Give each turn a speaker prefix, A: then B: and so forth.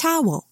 A: towel.